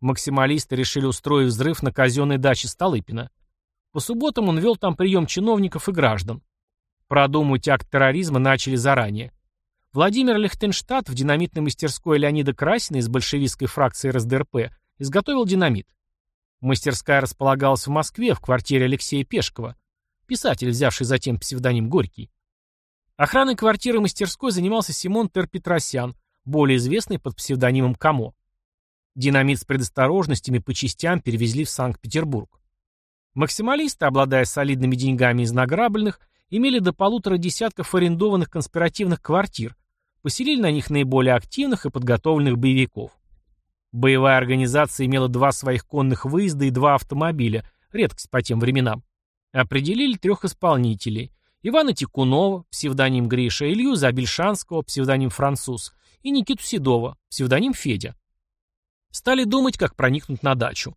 Максималисты решили устроить взрыв на казенной даче Столыпина. По субботам он вел там прием чиновников и граждан. Продумывать акт терроризма начали заранее. Владимир Лихтенштадт в динамитной мастерской Леонида Красина из большевистской фракции РСДРП изготовил динамит. Мастерская располагалась в Москве, в квартире Алексея Пешкова, писатель, взявший затем псевдоним Горький. Охраной квартиры мастерской занимался Симон Терпетросян, более известный под псевдонимом Камо. Динамит с предосторожностями по частям перевезли в Санкт-Петербург. Максималисты, обладая солидными деньгами из награбленных, имели до полутора десятков арендованных конспиративных квартир, поселили на них наиболее активных и подготовленных боевиков. Боевая организация имела два своих конных выезда и два автомобиля, редкость по тем временам. Определили трех исполнителей. Ивана Тикунова, псевдоним Гриша, Илью Забельшанского, псевдоним Француз, и Никиту Седова, псевдоним Федя. Стали думать, как проникнуть на дачу.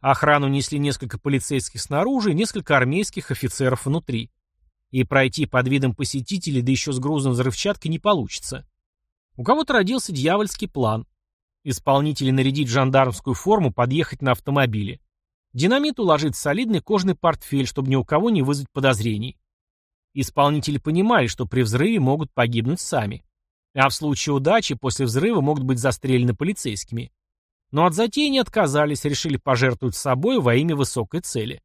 Охрану несли несколько полицейских снаружи и несколько армейских офицеров внутри. И пройти под видом посетителей, да еще с грузом взрывчаткой, не получится. У кого-то родился дьявольский план. Исполнители нарядить жандармскую форму, подъехать на автомобиле. Динамит уложить в солидный кожаный портфель, чтобы ни у кого не вызвать подозрений. Исполнители понимали, что при взрыве могут погибнуть сами. А в случае удачи после взрыва могут быть застрелены полицейскими. Но от затеи не отказались, решили пожертвовать собой во имя высокой цели.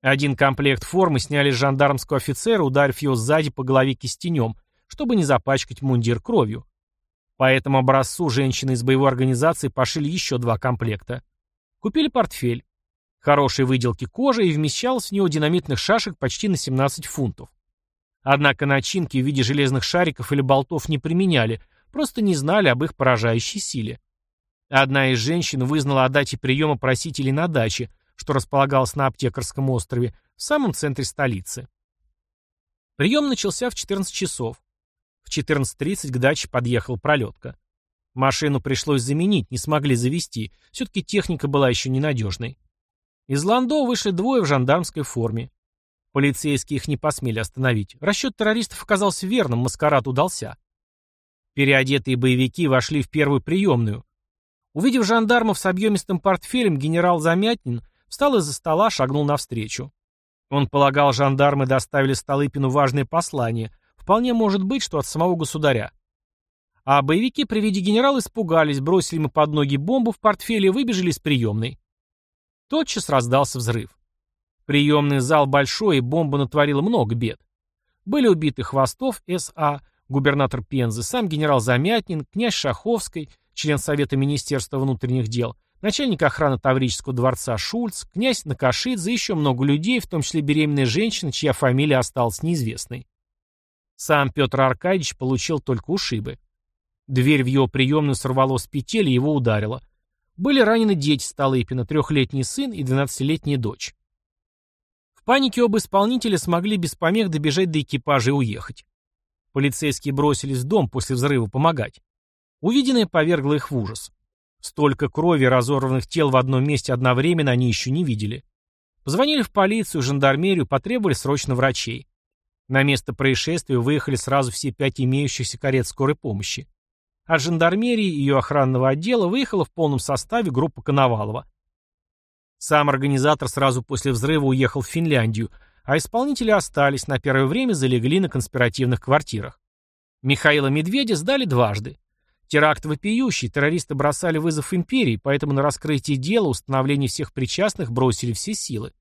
Один комплект формы сняли с жандармского офицера, ударив его сзади по голове кистенем, чтобы не запачкать мундир кровью. По этому образцу женщины из боевой организации пошили еще два комплекта. Купили портфель. Хорошей выделки кожи и вмещалось в него динамитных шашек почти на 17 фунтов. Однако начинки в виде железных шариков или болтов не применяли, просто не знали об их поражающей силе. Одна из женщин вызнала о дате приема просителей на даче, что располагалось на Аптекарском острове, в самом центре столицы. Прием начался в 14 часов. В 14.30 к даче подъехала пролетка. Машину пришлось заменить, не смогли завести, все-таки техника была еще ненадежной. Из Ландо вышли двое в жандармской форме. Полицейские их не посмели остановить. Расчет террористов оказался верным, маскарад удался. Переодетые боевики вошли в первую приемную. Увидев жандармов с объемистым портфелем, генерал Замятнин встал из-за стола, шагнул навстречу. Он полагал, жандармы доставили Столыпину важное послание. Вполне может быть, что от самого государя. А боевики при виде генерала испугались, бросили ему под ноги бомбу в портфеле и выбежали из приемной. Тотчас раздался взрыв. Приемный зал большой, и бомба натворила много бед. Были убиты Хвостов С.А., губернатор Пензы, сам генерал Замятнин, князь Шаховский, член Совета Министерства внутренних дел, начальник охраны Таврического дворца Шульц, князь Накашидзе и еще много людей, в том числе беременная женщина, чья фамилия осталась неизвестной. Сам Петр Аркадьевич получил только ушибы. Дверь в его приемную сорвало с петель и его ударило. Были ранены дети Столыпина, трехлетний сын и двенадцатилетняя дочь. В панике оба исполнителя смогли без помех добежать до экипажа и уехать. Полицейские бросились в дом после взрыва помогать. Увиденное повергло их в ужас. Столько крови разорванных тел в одном месте одновременно они еще не видели. Позвонили в полицию, жандармерию, потребовали срочно врачей. На место происшествия выехали сразу все пять имеющихся карет скорой помощи. От жандармерии и ее охранного отдела выехала в полном составе группа Коновалова. Сам организатор сразу после взрыва уехал в Финляндию, а исполнители остались, на первое время залегли на конспиративных квартирах. Михаила Медведя сдали дважды. Теракт вопиющий, террористы бросали вызов империи, поэтому на раскрытие дела, установление всех причастных бросили все силы.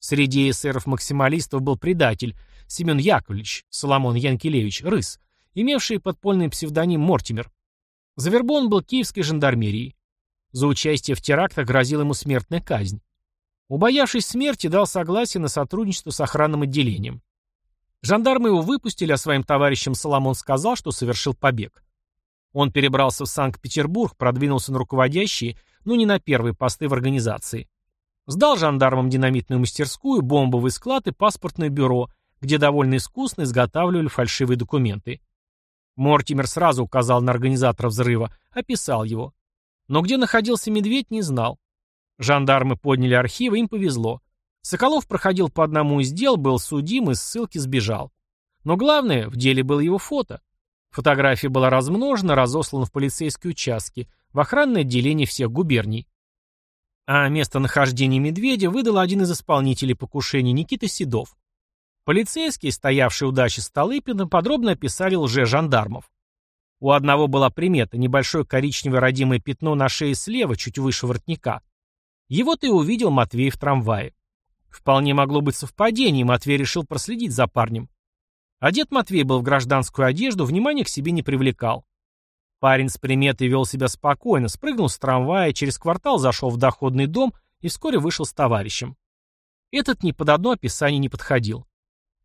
Среди эсеров-максималистов был предатель Семен Яковлевич, Соломон Янкелевич, Рыс, имевший подпольный псевдоним Мортимер. Завербован был киевской жандармерией. За участие в терактах грозила ему смертная казнь. Убоявшись смерти, дал согласие на сотрудничество с охранным отделением. Жандармы его выпустили, а своим товарищам Соломон сказал, что совершил побег. Он перебрался в Санкт-Петербург, продвинулся на руководящие, но не на первые посты в организации. Сдал жандармам динамитную мастерскую, бомбовый склад и паспортное бюро, где довольно искусно изготавливали фальшивые документы. Мортимер сразу указал на организатора взрыва, описал его. Но где находился медведь, не знал. Жандармы подняли архивы, им повезло. Соколов проходил по одному из дел, был судим и с ссылки сбежал. Но главное, в деле было его фото. Фотография была размножена, разослана в полицейские участки, в охранное отделение всех губерний. А местонахождение медведя выдал один из исполнителей покушений Никита Седов. Полицейские, стоявшие у дачи Столыпина, подробно описали лже-жандармов. У одного была примета, небольшое коричневое родимое пятно на шее слева, чуть выше воротника. Его-то и увидел Матвей в трамвае. Вполне могло быть совпадение, Матвей решил проследить за парнем. Одет Матвей был в гражданскую одежду, внимания к себе не привлекал. Парень с приметой вел себя спокойно, спрыгнул с трамвая, через квартал зашел в доходный дом и вскоре вышел с товарищем. Этот ни под одно описание не подходил.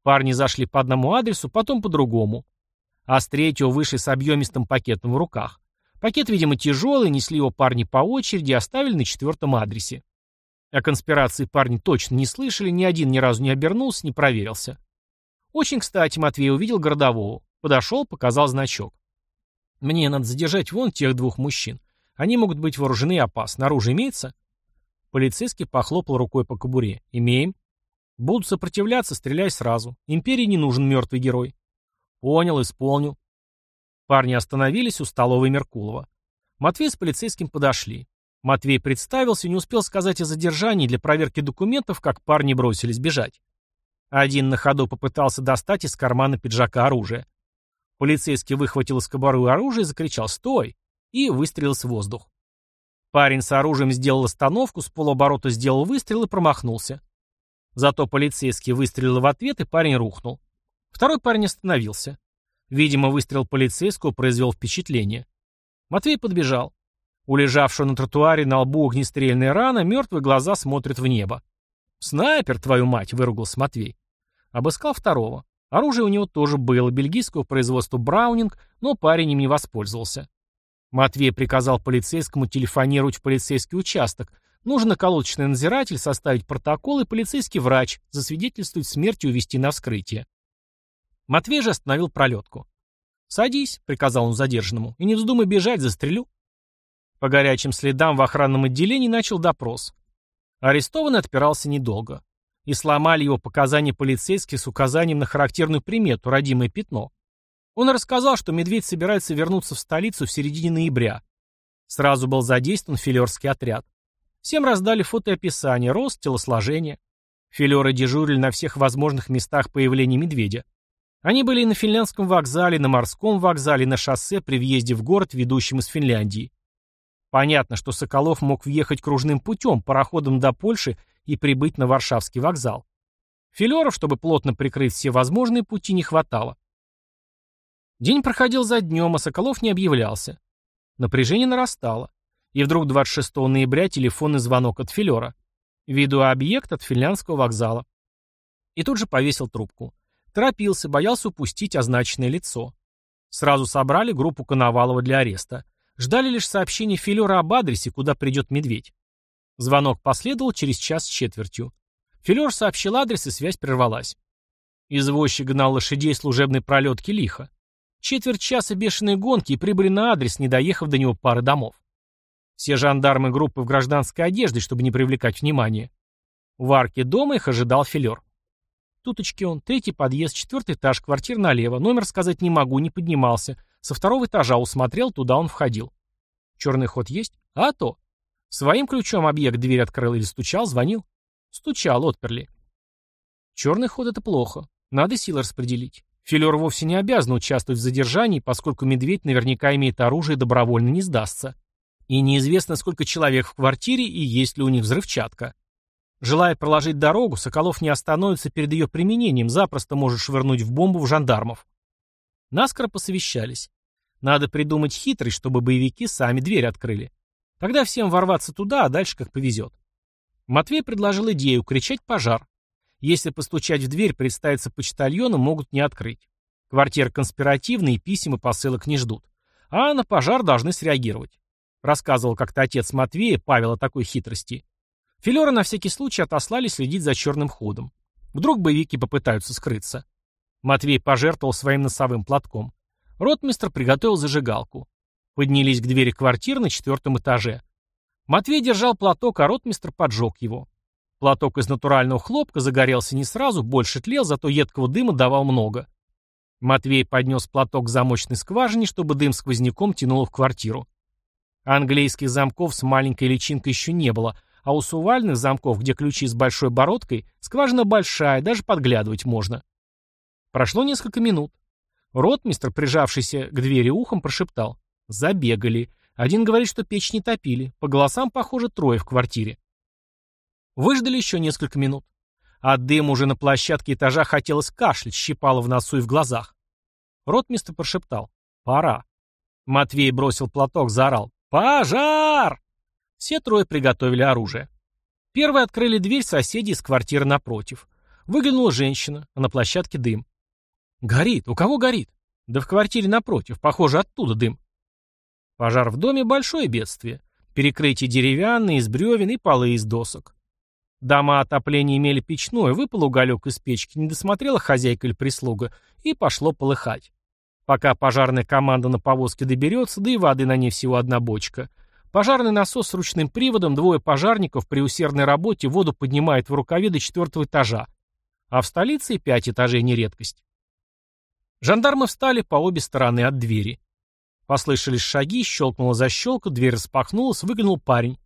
Парни зашли по одному адресу, потом по другому. А с третьего вышли с объемистым пакетом в руках. Пакет, видимо, тяжелый, несли его парни по очереди и оставили на четвертом адресе. О конспирации парни точно не слышали, ни один ни разу не обернулся, не проверился. Очень кстати Матвей увидел городового. Подошел, показал значок. «Мне надо задержать вон тех двух мужчин. Они могут быть вооружены и опасны. Оружие имеется?» Полицейский похлопал рукой по кобуре. «Имеем». Будут сопротивляться, стреляй сразу. Империи не нужен мертвый герой. Понял, исполнил. Парни остановились у столовой Меркулова. Матвей с полицейским подошли. Матвей представился и не успел сказать о задержании для проверки документов, как парни бросились бежать. Один на ходу попытался достать из кармана пиджака оружие. Полицейский выхватил из кобуры оружие и закричал «Стой!» и выстрелил с воздух. Парень с оружием сделал остановку, с полуоборота сделал выстрел и промахнулся. Зато полицейский выстрелил в ответ, и парень рухнул. Второй парень остановился. Видимо, выстрел полицейского произвел впечатление. Матвей подбежал. У лежавшего на тротуаре на лбу огнестрельная рана, мертвые глаза смотрят в небо. «Снайпер, твою мать!» — выругался Матвей. Обыскал второго. Оружие у него тоже было, бельгийского производства Браунинг, но парень им не воспользовался. Матвей приказал полицейскому телефонировать в полицейский участок. Нужен околоточный надзиратель, составить протокол и полицейский врач, засвидетельствовать смерть и увезти на вскрытие. Матвей же остановил пролетку. «Садись», — приказал он задержанному, — «и не вздумай бежать, застрелю». По горячим следам в охранном отделении начал допрос. Арестованный отпирался недолго. И сломали его показания полицейских с указанием на характерную примету «родимое пятно». Он рассказал, что медведь собирается вернуться в столицу в середине ноября. Сразу был задействован филерский отряд. Всем раздали фотоописание, рост, телосложение. Филеры дежурили на всех возможных местах появления медведя. Они были и на финляндском вокзале, на морском вокзале, на шоссе при въезде в город, ведущем из Финляндии. Понятно, что Соколов мог въехать кружным путем, пароходом до Польши и прибыть на Варшавский вокзал. Филеров, чтобы плотно прикрыть все возможные пути, не хватало. День проходил за днем, а Соколов не объявлялся. Напряжение нарастало. И вдруг 26 ноября телефонный звонок от Филера. Видеообъект от финляндского вокзала. И тут же повесил трубку. Торопился, боялся упустить означенное лицо. Сразу собрали группу Коновалова для ареста. Ждали лишь сообщения Филера об адресе, куда придет медведь. Звонок последовал через час с четвертью. Филер сообщил адрес, и связь прервалась. Извозчик гнал лошадей служебной пролетки лихо. Четверть часа бешеной гонки и прибыли на адрес, не доехав до него пары домов. Все жандармы группы в гражданской одежде, чтобы не привлекать внимания. В арке дома их ожидал филер. Туточки он, третий подъезд, четвертый этаж, квартир налево. Номер сказать не могу, не поднимался. Со второго этажа усмотрел, туда он входил. Черный ход есть? А то. Своим ключом объект дверь открыл или стучал, звонил? Стучал, отперли. Черный ход это плохо. Надо силы распределить. Филер вовсе не обязан участвовать в задержании, поскольку медведь наверняка имеет оружие и добровольно не сдастся. И неизвестно, сколько человек в квартире и есть ли у них взрывчатка. Желая проложить дорогу, Соколов не остановится перед ее применением, запросто может швырнуть в бомбу в жандармов. Наскоро посовещались. Надо придумать хитрость, чтобы боевики сами дверь открыли. Тогда всем ворваться туда, а дальше как повезет. Матвей предложил идею кричать пожар. Если постучать в дверь, представиться почтальоном могут не открыть. Квартира конспиративная и писем и посылок не ждут. А на пожар должны среагировать. Рассказывал как-то отец Матвея, Павел, о такой хитрости. Филера на всякий случай отослали следить за черным ходом. Вдруг боевики попытаются скрыться. Матвей пожертвовал своим носовым платком. Ротмистр приготовил зажигалку. Поднялись к двери квартиры на четвертом этаже. Матвей держал платок, а ротмистр поджег его. Платок из натурального хлопка загорелся не сразу, больше тлел, зато едкого дыма давал много. Матвей поднес платок к замочной скважине, чтобы дым сквозняком тянуло в квартиру. Английских замков с маленькой личинкой еще не было, а у сувальных замков, где ключи с большой бородкой, скважина большая, даже подглядывать можно. Прошло несколько минут. Ротмистр, прижавшийся к двери ухом, прошептал. Забегали. Один говорит, что печь не топили. По голосам, похоже, трое в квартире. Выждали еще несколько минут. От дыма уже на площадке этажа хотелось кашлять, щипало в носу и в глазах. Ротмистр прошептал. «Пора». Матвей бросил платок, заорал. «Пожар!» Все трое приготовили оружие. Первые открыли дверь соседей из квартиры напротив. Выглянула женщина, а на площадке дым. «Горит! У кого горит?» «Да в квартире напротив. Похоже, оттуда дым». Пожар в доме – большое бедствие. Перекрытие деревянные, из бревен и полы из досок. Дома отопления имели печное, выпал уголек из печки, не досмотрела хозяйка или прислуга, и пошло полыхать. Пока пожарная команда на повозке доберется, да и воды на ней всего одна бочка. Пожарный насос с ручным приводом, двое пожарников при усердной работе воду поднимает в рукаве до четвертого этажа. А в столице пять этажей не редкость. Жандармы встали по обе стороны от двери. Послышались шаги, щелкнула защелка, дверь распахнулась, выглянул парень.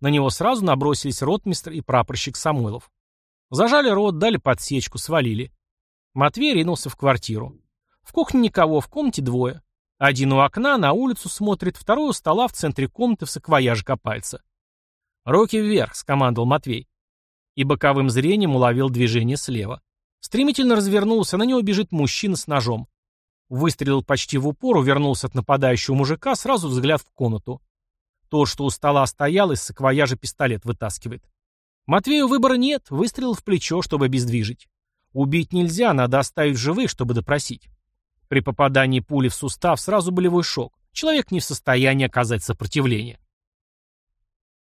На него сразу набросились ротмистр и прапорщик Самойлов. Зажали рот, дали подсечку, свалили. Матвей ринулся в квартиру. В кухне никого, в комнате двое. Один у окна, на улицу смотрит, второй у стола в центре комнаты в саквояже копается. «Руки вверх», — скомандовал Матвей. И боковым зрением уловил движение слева. Стремительно развернулся, на него бежит мужчина с ножом. Выстрелил почти в упор, увернулся от нападающего мужика, сразу взгляд в комнату. Тот, что у стола стоял, из саквояжа пистолет вытаскивает. Матвею выбора нет, выстрелил в плечо, чтобы обездвижить. Убить нельзя, надо оставить живых, чтобы допросить. При попадании пули в сустав сразу болевой шок. Человек не в состоянии оказать сопротивление.